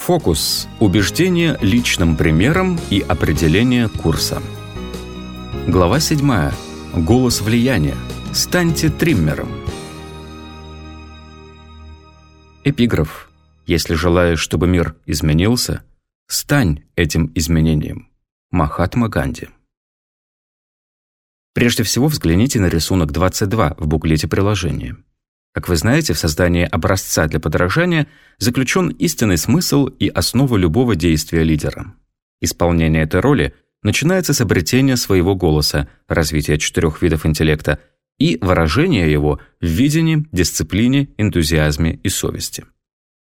Фокус – убеждение личным примером и определение курса. Глава 7. Голос влияния. Станьте триммером. Эпиграф. Если желаешь, чтобы мир изменился, стань этим изменением. Махатма Ганди. Прежде всего взгляните на рисунок 22 в буклете приложения. Как вы знаете, в создании образца для подражания заключен истинный смысл и основа любого действия лидера. Исполнение этой роли начинается с обретения своего голоса, развития четырех видов интеллекта и выражения его в видении, дисциплине, энтузиазме и совести.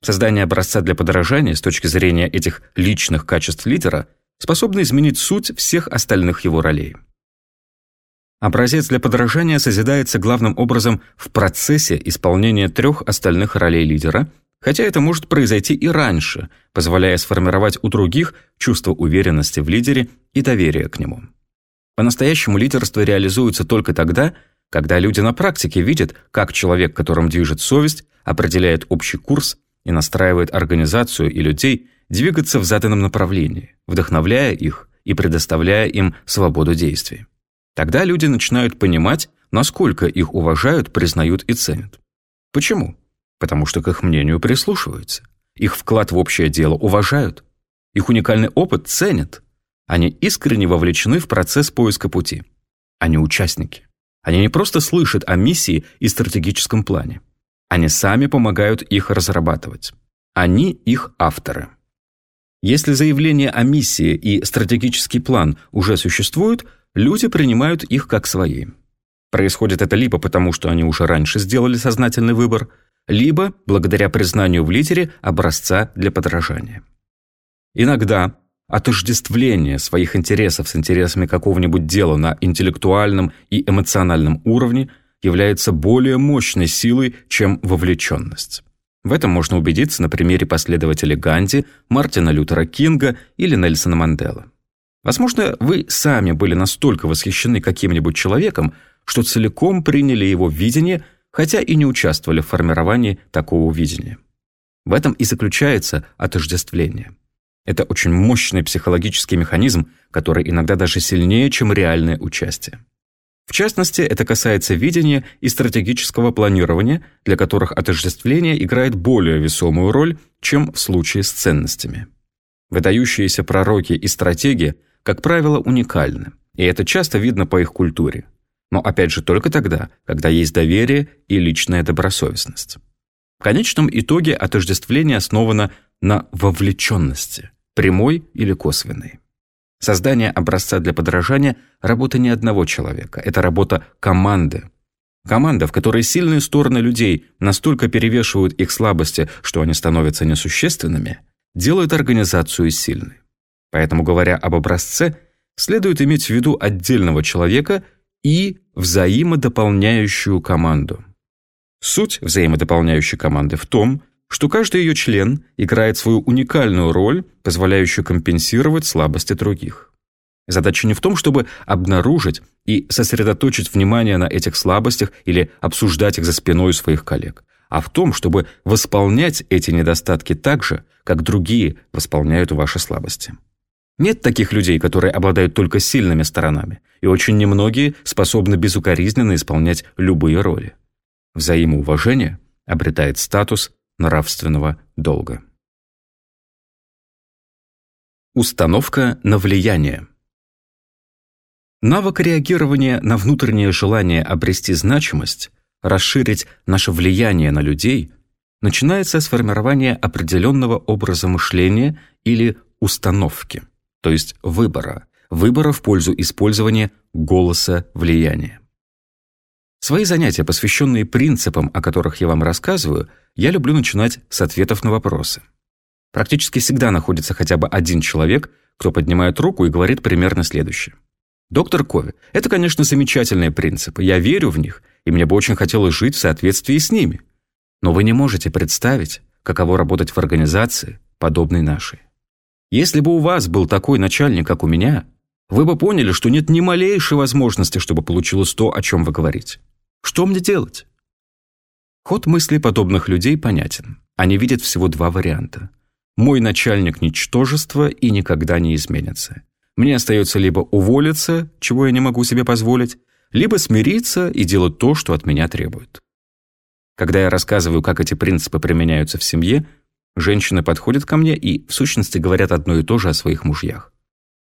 Создание образца для подражания с точки зрения этих личных качеств лидера способно изменить суть всех остальных его ролей. Образец для подражания созидается главным образом в процессе исполнения трех остальных ролей лидера, хотя это может произойти и раньше, позволяя сформировать у других чувство уверенности в лидере и доверия к нему. По-настоящему лидерство реализуется только тогда, когда люди на практике видят, как человек, которым движет совесть, определяет общий курс и настраивает организацию и людей двигаться в заданном направлении, вдохновляя их и предоставляя им свободу действий. Тогда люди начинают понимать, насколько их уважают, признают и ценят. Почему? Потому что к их мнению прислушиваются. Их вклад в общее дело уважают. Их уникальный опыт ценят. Они искренне вовлечены в процесс поиска пути. Они участники. Они не просто слышат о миссии и стратегическом плане. Они сами помогают их разрабатывать. Они их авторы. Если заявление о миссии и стратегический план уже существуют, люди принимают их как свои. Происходит это либо потому, что они уже раньше сделали сознательный выбор, либо благодаря признанию в лидере образца для подражания. Иногда отождествление своих интересов с интересами какого-нибудь дела на интеллектуальном и эмоциональном уровне является более мощной силой, чем вовлеченность. В этом можно убедиться на примере последователей Ганди, Мартина Лютера Кинга или Нельсона Мандела. Возможно, вы сами были настолько восхищены каким-нибудь человеком, что целиком приняли его видение, хотя и не участвовали в формировании такого видения. В этом и заключается отождествление. Это очень мощный психологический механизм, который иногда даже сильнее, чем реальное участие. В частности, это касается видения и стратегического планирования, для которых отождествление играет более весомую роль, чем в случае с ценностями. Выдающиеся пророки и стратеги – как правило, уникальны, и это часто видно по их культуре. Но опять же только тогда, когда есть доверие и личная добросовестность. В конечном итоге отождествление основано на вовлеченности, прямой или косвенной. Создание образца для подражания – работа не одного человека, это работа команды. Команда, в которой сильные стороны людей настолько перевешивают их слабости, что они становятся несущественными, делает организацию сильной. Поэтому, говоря об образце, следует иметь в виду отдельного человека и взаимодополняющую команду. Суть взаимодополняющей команды в том, что каждый ее член играет свою уникальную роль, позволяющую компенсировать слабости других. Задача не в том, чтобы обнаружить и сосредоточить внимание на этих слабостях или обсуждать их за спиной своих коллег, а в том, чтобы восполнять эти недостатки так же, как другие восполняют ваши слабости. Нет таких людей, которые обладают только сильными сторонами, и очень немногие способны безукоризненно исполнять любые роли. Взаимоуважение обретает статус нравственного долга. Установка на влияние. Навык реагирования на внутреннее желание обрести значимость, расширить наше влияние на людей, начинается с формирования определенного образа мышления или установки то есть выбора, выбора в пользу использования голоса влияния. Свои занятия, посвященные принципам, о которых я вам рассказываю, я люблю начинать с ответов на вопросы. Практически всегда находится хотя бы один человек, кто поднимает руку и говорит примерно следующее. «Доктор Кови, это, конечно, замечательные принципы, я верю в них, и мне бы очень хотелось жить в соответствии с ними. Но вы не можете представить, каково работать в организации, подобной нашей. Если бы у вас был такой начальник, как у меня, вы бы поняли, что нет ни малейшей возможности, чтобы получилось то, о чем вы говорите. Что мне делать? Ход мыслей подобных людей понятен. Они видят всего два варианта. Мой начальник – ничтожество и никогда не изменится. Мне остается либо уволиться, чего я не могу себе позволить, либо смириться и делать то, что от меня требуют. Когда я рассказываю, как эти принципы применяются в семье, женщины подходят ко мне и, в сущности, говорят одно и то же о своих мужьях.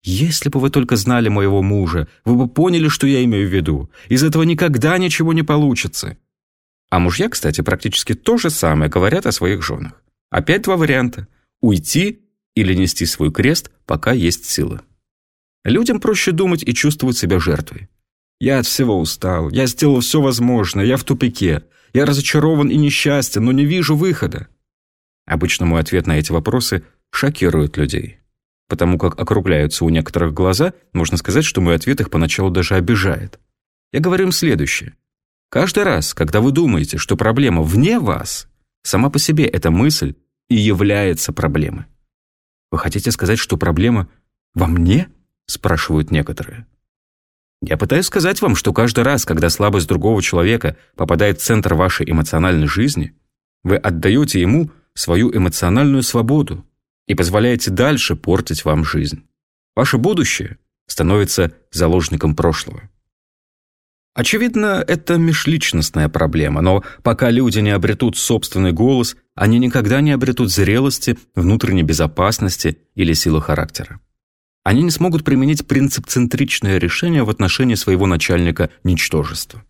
«Если бы вы только знали моего мужа, вы бы поняли, что я имею в виду. Из этого никогда ничего не получится». А мужья, кстати, практически то же самое говорят о своих женах. Опять два варианта – уйти или нести свой крест, пока есть силы. Людям проще думать и чувствовать себя жертвой. Я от всего устал, я сделал все возможное, я в тупике, я разочарован и несчастен, но не вижу выхода. Обычно мой ответ на эти вопросы шокирует людей. Потому как округляются у некоторых глаза, можно сказать, что мой ответ их поначалу даже обижает. Я говорю им следующее. Каждый раз, когда вы думаете, что проблема вне вас, сама по себе эта мысль и является проблемой. Вы хотите сказать, что проблема во мне? спрашивают некоторые. Я пытаюсь сказать вам, что каждый раз, когда слабость другого человека попадает в центр вашей эмоциональной жизни, вы отдаете ему свою эмоциональную свободу и позволяете дальше портить вам жизнь. Ваше будущее становится заложником прошлого. Очевидно, это межличностная проблема, но пока люди не обретут собственный голос, они никогда не обретут зрелости, внутренней безопасности или силы характера они не смогут применить принцип-центричное решение в отношении своего начальника ничтожества.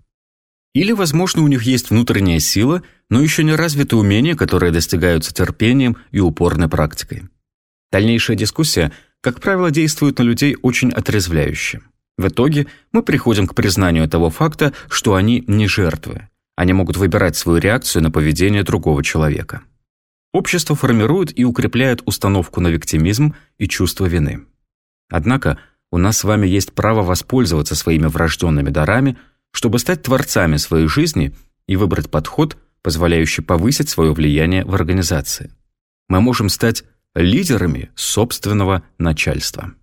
Или, возможно, у них есть внутренняя сила, но еще не развитые умения, которые достигаются терпением и упорной практикой. Дальнейшая дискуссия, как правило, действует на людей очень отрезвляюще. В итоге мы приходим к признанию того факта, что они не жертвы. Они могут выбирать свою реакцию на поведение другого человека. Общество формирует и укрепляет установку на виктимизм и чувство вины. Однако у нас с вами есть право воспользоваться своими врожденными дарами, чтобы стать творцами своей жизни и выбрать подход, позволяющий повысить свое влияние в организации. Мы можем стать лидерами собственного начальства.